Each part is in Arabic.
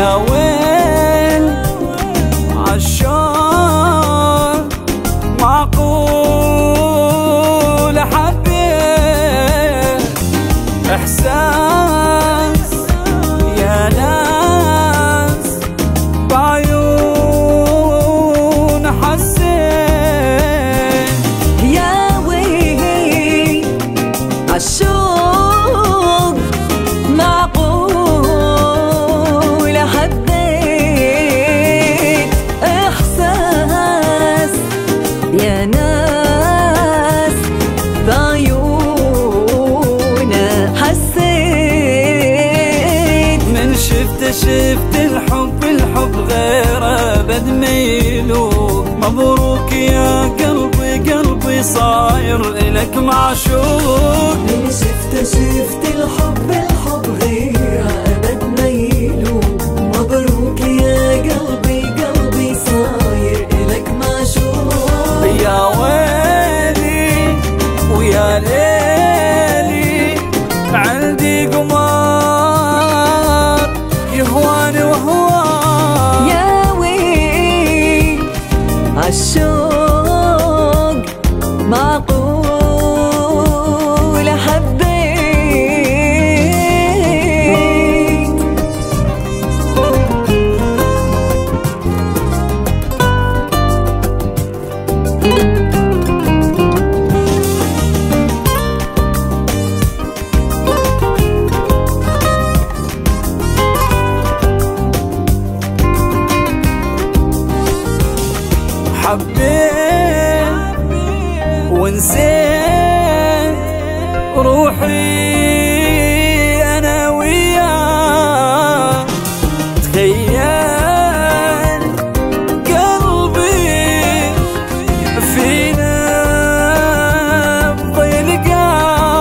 يا شفت الحب الحب غير أبد ميلو. مبروك يا قلبي قلبي صاير إلك معشوق. شفت شفت الحب الحب غير عالشوق معقول حبيت ونسيت روحي أنا وياه تخيل قلبي فينا بضيلقاه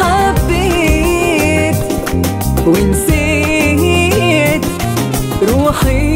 حبيت ونسيت روحي.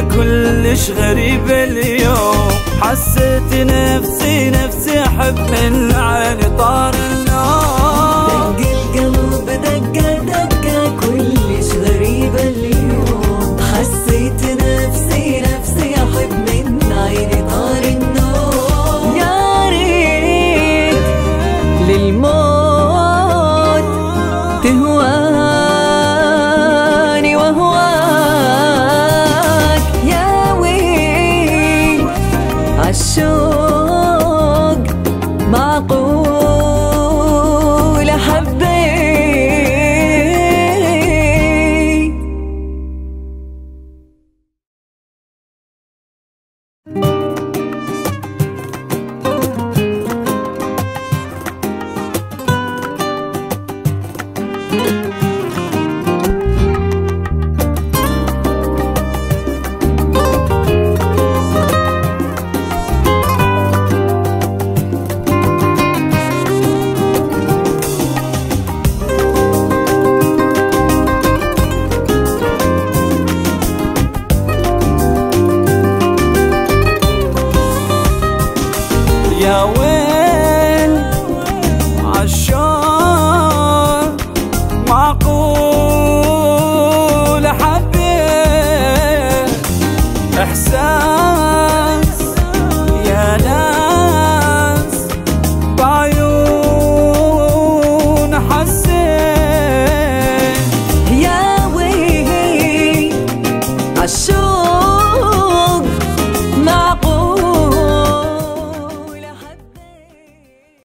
كلش غريب اليوم. حسيت نفسي نفسي أحب من عيني طار يا now